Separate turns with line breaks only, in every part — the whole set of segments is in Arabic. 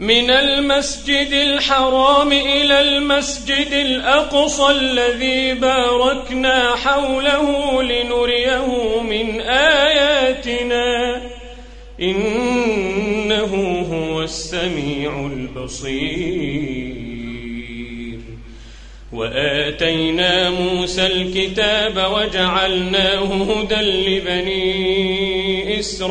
من المسجد الحرام إلى المسجد الأقصى الذي باركنا حوله لنريه من آياتنا. إنه هو السميع البصير. وآتينا موسى الكتاب وجعلناه هدى لبني إسرائيل.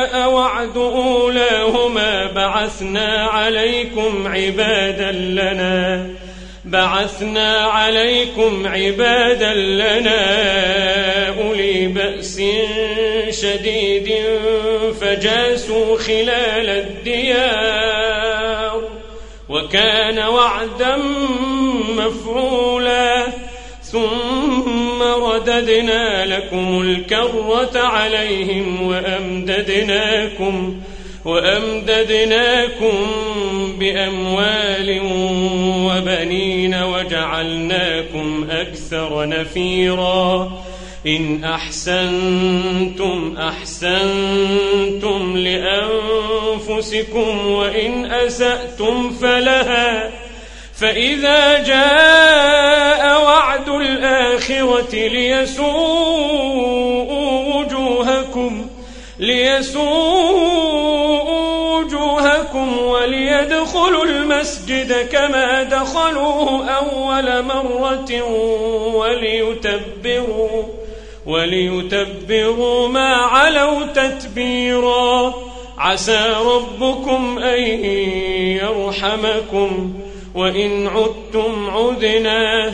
وعد أولاهما بعثنا عليكم عبادا لنا. بعثنا عليكم عبادا لنا. أولي بأس شديد فجاسوا خلال الديار. وكان وعدا مفعولا ثم رددنا لكم الكرة عليهم وأمددناكم وأمددناكم بأموال وبنين وجعلناكم أكثر نفيرا إن أحسنتم أحسنتم لأنفسكم وإن أسأتم فلها فإذا جاء الآخرة ليسوءوا وجوهكم ليسوءوا وجوهكم وليدخلوا المسجد كما دخلوه أول مرة وليتبروا وليتبروا ما علوا تتبيرا. عسى ربكم أن يرحمكم وإن عدتم عدنا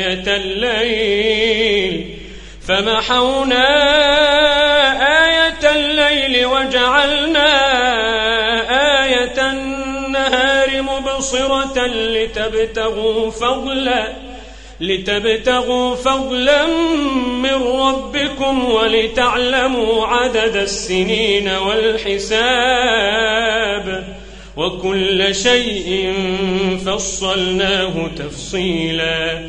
آية الليل. فمحونا آية الليل وجعلنا آية النهار مبصرة لتبتغوا فضلا لتبتغوا فضلا من ربكم ولتعلموا عدد السنين والحساب. وكل شيء فصلناه تفصيلا.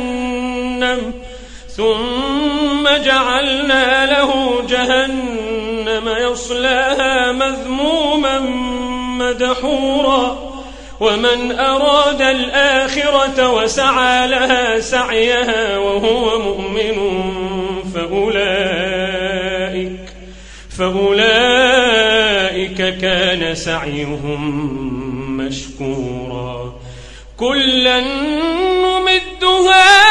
ثم جعلنا له جهنم يصلاها مذموما مدحورا. ومن أراد الآخرة وسعى لها سعيها وهو مؤمن فأولئك فأولئك كان سعيهم مشكورا. كلا نمد هؤلاء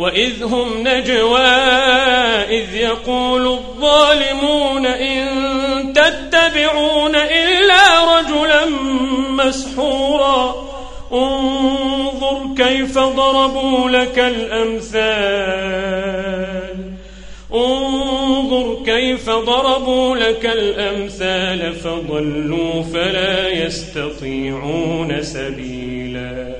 وإذ هم نجوى إذ يقول الظالمون إن تتبعون إلا رجلا مسحورا. انظر كيف ضربوا لك الأمثال. انظر كيف ضربوا لك الأمثال فضلوا فلا يستطيعون سبيلا.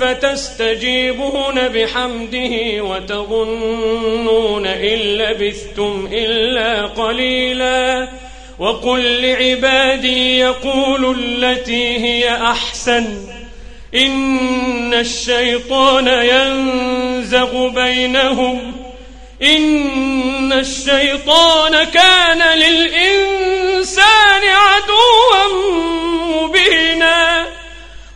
فتستجيبون بحمده وتظنون إن لبثتم إلا قليلا. وقل لعبادي يقولوا التي هي أحسن. إن الشيطان ينزغ بينهم. إن الشيطان كان للإنسان عدوا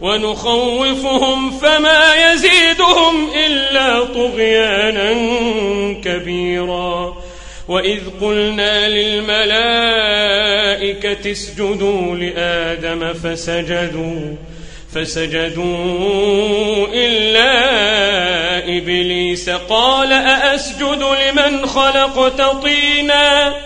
ونخوفهم فما يزيدهم إلا طغيانا كبيرا. وإذ قلنا للملائكة اسجدوا لآدم فسجدوا فسجدوا إلا إبليس. قال أأسجد لمن خلقت طيناً؟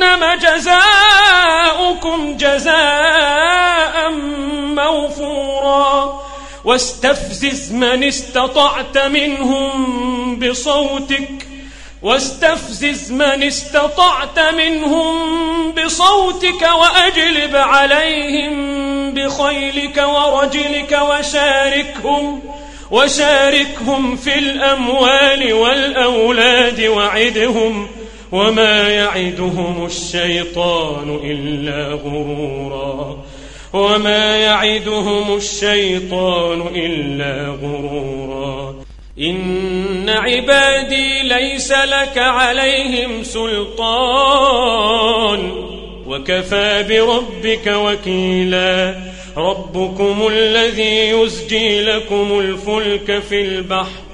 جهنم جزاؤكم جزاء موفورا. واستفزز من استطعت منهم بصوتك. واستفزز من استطعت منهم بصوتك وأجلب عليهم بخيلك ورجلك وشاركهم وشاركهم في الأموال والأولاد وعدهم. وما يعدهم الشيطان إلا غرورا. وما يعدهم الشيطان إلا غرورا. إن عبادي ليس لك عليهم سلطان. وكفى بربك وكيلا. ربكم الذي يزجي لكم الفلك في البحر.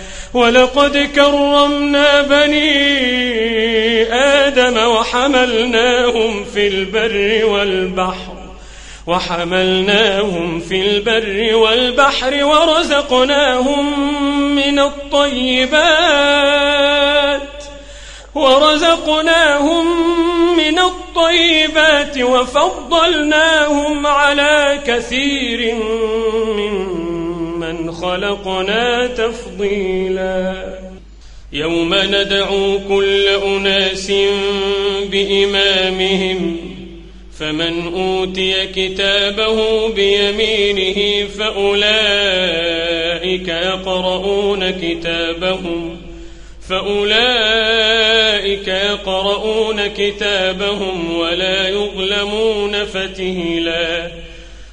ولقد كرمنا بني آدم وحملناهم في البر والبحر وحملناهم في البر والبحر ورزقناهم من الطيبات ورزقناهم من الطيبات وفضلناهم على كثير ممن خلقنا تفضيلا. يوم ندعو كل أناس بإمامهم فمن أوتي كتابه بيمينه فأولئك يقرؤون كتابهم فأولئك يقرؤون كتابهم ولا يظلمون فتهلا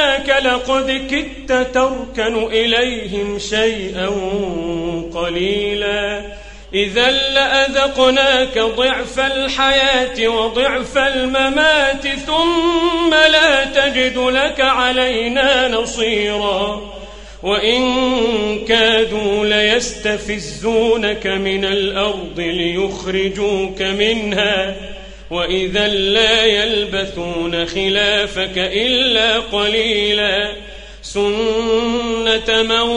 ثبتناك لقد كدت تركن إليهم شيئا قليلا. إذا لأذقناك ضعف الحياة وضعف الممات ثم لا تجد لك علينا نصيرا. وإن كادوا ليستفزونك من الأرض ليخرجوك منها. وإذا لا يلبثون خلافك إلا قليلا سنة من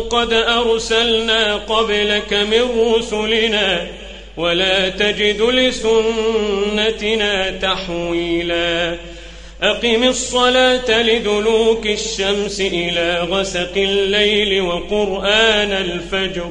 قد أرسلنا قبلك من رسلنا ولا تجد لسنتنا تحويلا أقم الصلاة لدلوك الشمس إلى غسق الليل وقرآن الفجر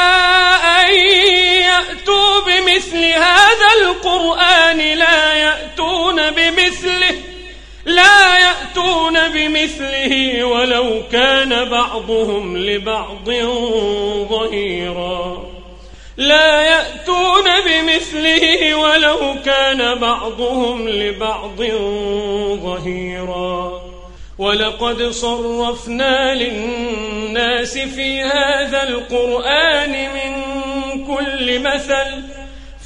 بمثل هذا القرآن لا يأتون بمثله لا يأتون بمثله ولو كان بعضهم لبعض ظهيرا. لا يأتون بمثله ولو كان بعضهم لبعض ظهيرا. ولقد صرفنا للناس في هذا القرآن من كل مثل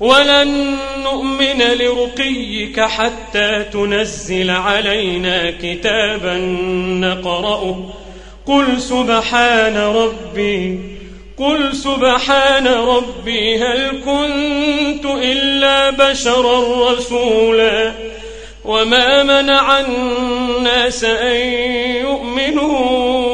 ولن نؤمن لرقيك حتى تنزل علينا كتابا نقرأه. قل سبحان ربي قل سبحان ربي هل كنت إلا بشرا رسولا؟ وما منع الناس أن يؤمنوا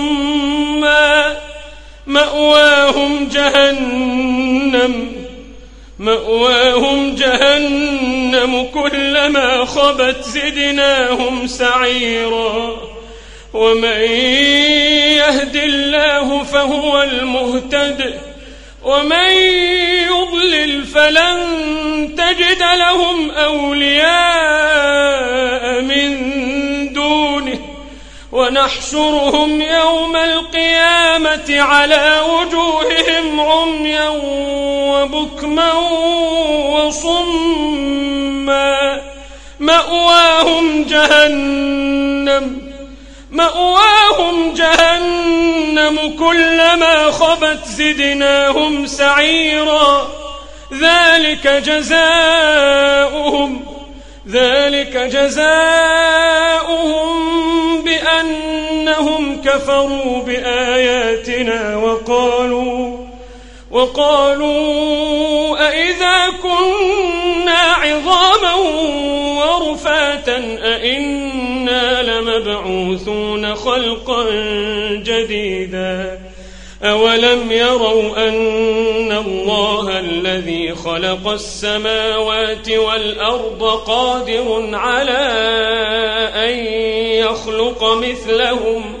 مأواهم جهنم مأواهم جهنم كلما خبت زدناهم سعيرا. ومن يهد الله فهو المهتد ومن يضلل فلن تجد لهم أولياء. ونحشرهم يوم القيامة على وجوههم عميا وبكما وصما. مأواهم جهنم مأواهم جهنم كلما خبت زدناهم سعيرا. ذلك جزاؤهم ذلك جزاؤهم كفروا بآياتنا وقالوا وقالوا أئذا كنا عظاما ورفاتا أئنا لمبعوثون خلقا جديدا أولم يروا أن الله الذي خلق السماوات والأرض قادر على أن يخلق مثلهم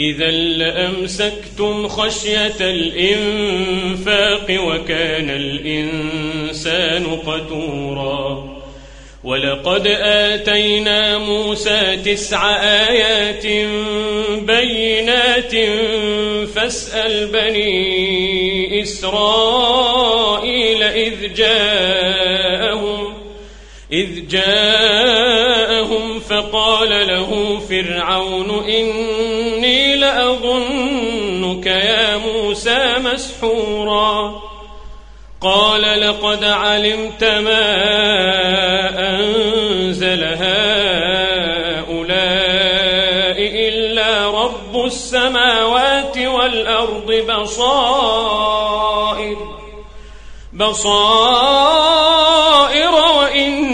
إذا لأمسكتم خشية الإنفاق وكان الإنسان قتورا. ولقد آتينا موسى تسع آيات بينات فاسأل بني إسرائيل إذ جاءهم إذ جاءهم فقال له فرعون إني لأظنك يا موسى مسحورا. قال لقد علمت ما أنزل هؤلاء إلا رب السماوات والأرض بصائر بصائر وإني